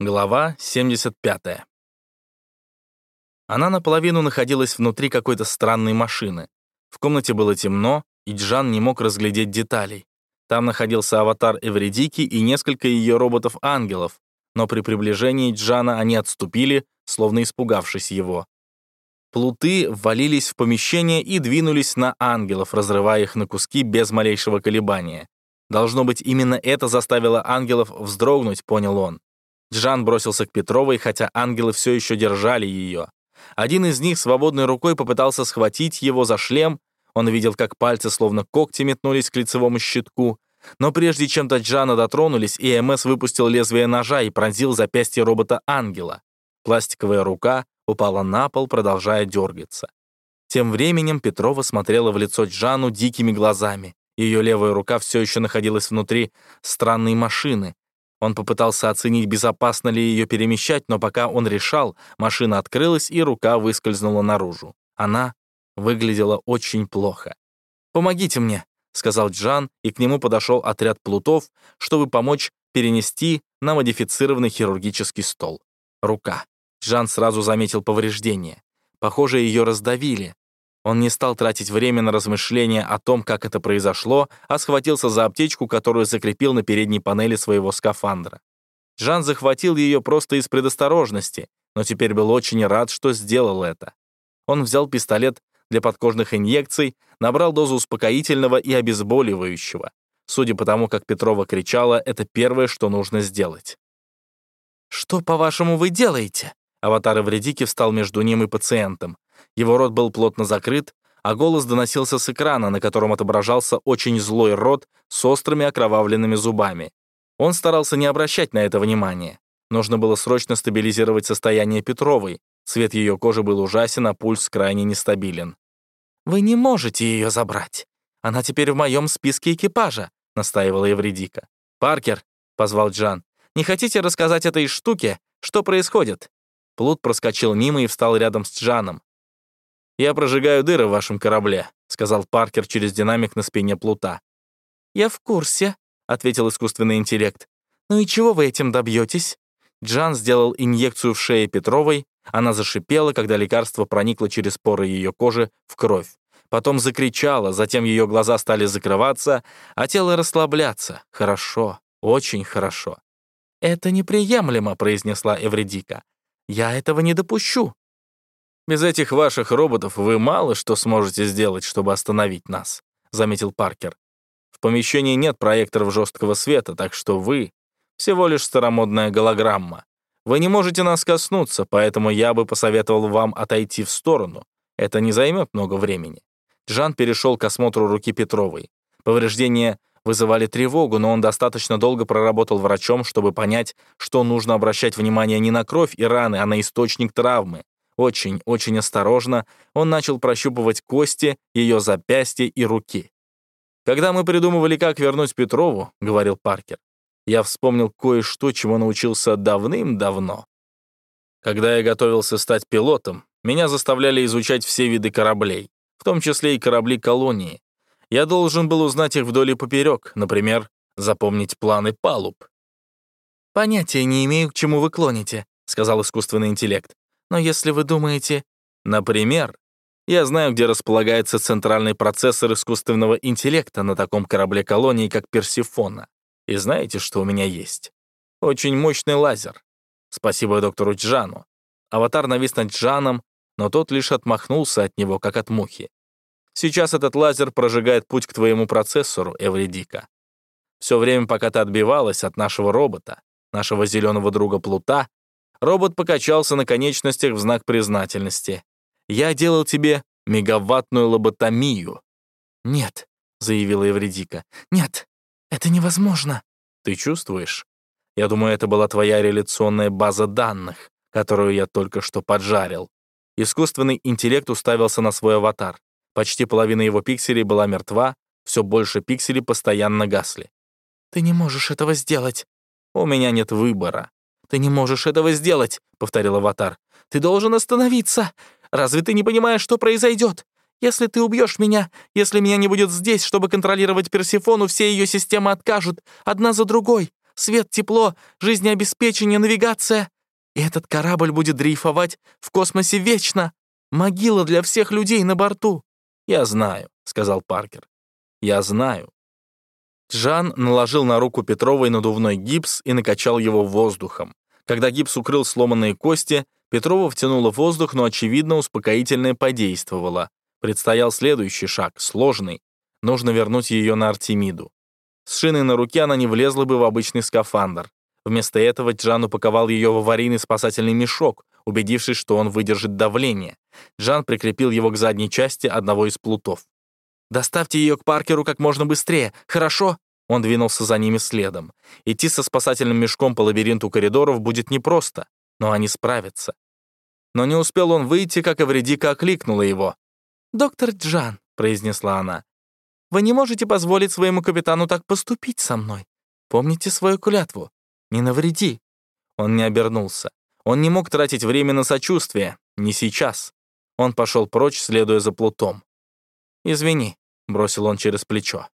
Глава 75. Она наполовину находилась внутри какой-то странной машины. В комнате было темно, и Джан не мог разглядеть деталей. Там находился аватар Эвредики и несколько ее роботов-ангелов, но при приближении Джана они отступили, словно испугавшись его. Плуты ввалились в помещение и двинулись на ангелов, разрывая их на куски без малейшего колебания. Должно быть, именно это заставило ангелов вздрогнуть, понял он. Джан бросился к Петровой, хотя ангелы все еще держали ее. Один из них свободной рукой попытался схватить его за шлем. Он видел, как пальцы словно когти метнулись к лицевому щитку. Но прежде чем до Джана дотронулись, ИМС выпустил лезвие ножа и пронзил запястье робота-ангела. Пластиковая рука упала на пол, продолжая дергаться. Тем временем Петрова смотрела в лицо Джану дикими глазами. Ее левая рука все еще находилась внутри странной машины, он попытался оценить, безопасно ли ее перемещать, но пока он решал, машина открылась, и рука выскользнула наружу. Она выглядела очень плохо. «Помогите мне», — сказал Джан, и к нему подошел отряд плутов, чтобы помочь перенести на модифицированный хирургический стол. Рука. Джан сразу заметил повреждение. Похоже, ее раздавили. Он не стал тратить время на размышления о том, как это произошло, а схватился за аптечку, которую закрепил на передней панели своего скафандра. Жан захватил ее просто из предосторожности, но теперь был очень рад, что сделал это. Он взял пистолет для подкожных инъекций, набрал дозу успокоительного и обезболивающего. Судя по тому, как Петрова кричала, это первое, что нужно сделать. «Что, по-вашему, вы делаете?» Аватар Эвредики встал между ним и пациентом. Его рот был плотно закрыт, а голос доносился с экрана, на котором отображался очень злой рот с острыми окровавленными зубами. Он старался не обращать на это внимания. Нужно было срочно стабилизировать состояние Петровой. Цвет ее кожи был ужасен, а пульс крайне нестабилен. «Вы не можете ее забрать. Она теперь в моем списке экипажа», — настаивала Евредика. «Паркер», — позвал Джан, — «не хотите рассказать этой штуке, что происходит?» Плут проскочил мимо и встал рядом с Джаном. «Я прожигаю дыры в вашем корабле», — сказал Паркер через динамик на спине плута. «Я в курсе», — ответил искусственный интеллект. «Ну и чего вы этим добьетесь?» Джан сделал инъекцию в шее Петровой. Она зашипела, когда лекарство проникло через поры ее кожи в кровь. Потом закричала, затем ее глаза стали закрываться, а тело расслабляться. Хорошо, очень хорошо. «Это неприемлемо», — произнесла Эвредика. «Я этого не допущу». «Без этих ваших роботов вы мало что сможете сделать, чтобы остановить нас», — заметил Паркер. «В помещении нет проекторов жесткого света, так что вы всего лишь старомодная голограмма. Вы не можете нас коснуться, поэтому я бы посоветовал вам отойти в сторону. Это не займет много времени». Жан перешел к осмотру руки Петровой. Повреждения вызывали тревогу, но он достаточно долго проработал врачом, чтобы понять, что нужно обращать внимание не на кровь и раны, а на источник травмы. Очень-очень осторожно он начал прощупывать кости, ее запястья и руки. «Когда мы придумывали, как вернуть Петрову», — говорил Паркер, я вспомнил кое-что, чего научился давным-давно. Когда я готовился стать пилотом, меня заставляли изучать все виды кораблей, в том числе и корабли колонии. Я должен был узнать их вдоль и поперек, например, запомнить планы палуб. «Понятия не имею, к чему вы клоните», — сказал искусственный интеллект. Но если вы думаете... Например, я знаю, где располагается центральный процессор искусственного интеллекта на таком корабле колонии, как Персифона. И знаете, что у меня есть? Очень мощный лазер. Спасибо доктору Джану. Аватар навис над Джаном, но тот лишь отмахнулся от него, как от мухи. Сейчас этот лазер прожигает путь к твоему процессору, Эвредика. Все время, пока ты отбивалась от нашего робота, нашего зеленого друга Плута, Робот покачался на конечностях в знак признательности. «Я делал тебе мегаваттную лоботомию». «Нет», — заявила Евредика, — «нет, это невозможно». «Ты чувствуешь? Я думаю, это была твоя реляционная база данных, которую я только что поджарил». Искусственный интеллект уставился на свой аватар. Почти половина его пикселей была мертва, все больше пикселей постоянно гасли. «Ты не можешь этого сделать». «У меня нет выбора. «Ты не можешь этого сделать», — повторил Аватар. «Ты должен остановиться. Разве ты не понимаешь, что произойдет? Если ты убьешь меня, если меня не будет здесь, чтобы контролировать Персифону, все ее системы откажут, одна за другой. свет, тепло, жизнеобеспечение, навигация. И этот корабль будет дрейфовать в космосе вечно. Могила для всех людей на борту». «Я знаю», — сказал Паркер. «Я знаю». Жан наложил на руку Петровой надувной гипс и накачал его воздухом. Когда гипс укрыл сломанные кости, Петрова втянула воздух, но, очевидно, успокоительное подействовало. Предстоял следующий шаг, сложный. Нужно вернуть ее на Артемиду. С шиной на руке она не влезла бы в обычный скафандр. Вместо этого Джан упаковал ее в аварийный спасательный мешок, убедившись, что он выдержит давление. Джан прикрепил его к задней части одного из плутов. «Доставьте ее к Паркеру как можно быстрее, хорошо?» Он двинулся за ними следом. Идти со спасательным мешком по лабиринту коридоров будет непросто, но они справятся. Но не успел он выйти, как Эвредика окликнула его. «Доктор Джан», — произнесла она, — «вы не можете позволить своему капитану так поступить со мной. Помните свою клятву. Не навреди». Он не обернулся. Он не мог тратить время на сочувствие. Не сейчас. Он пошел прочь, следуя за плутом. «Извини», — бросил он через плечо.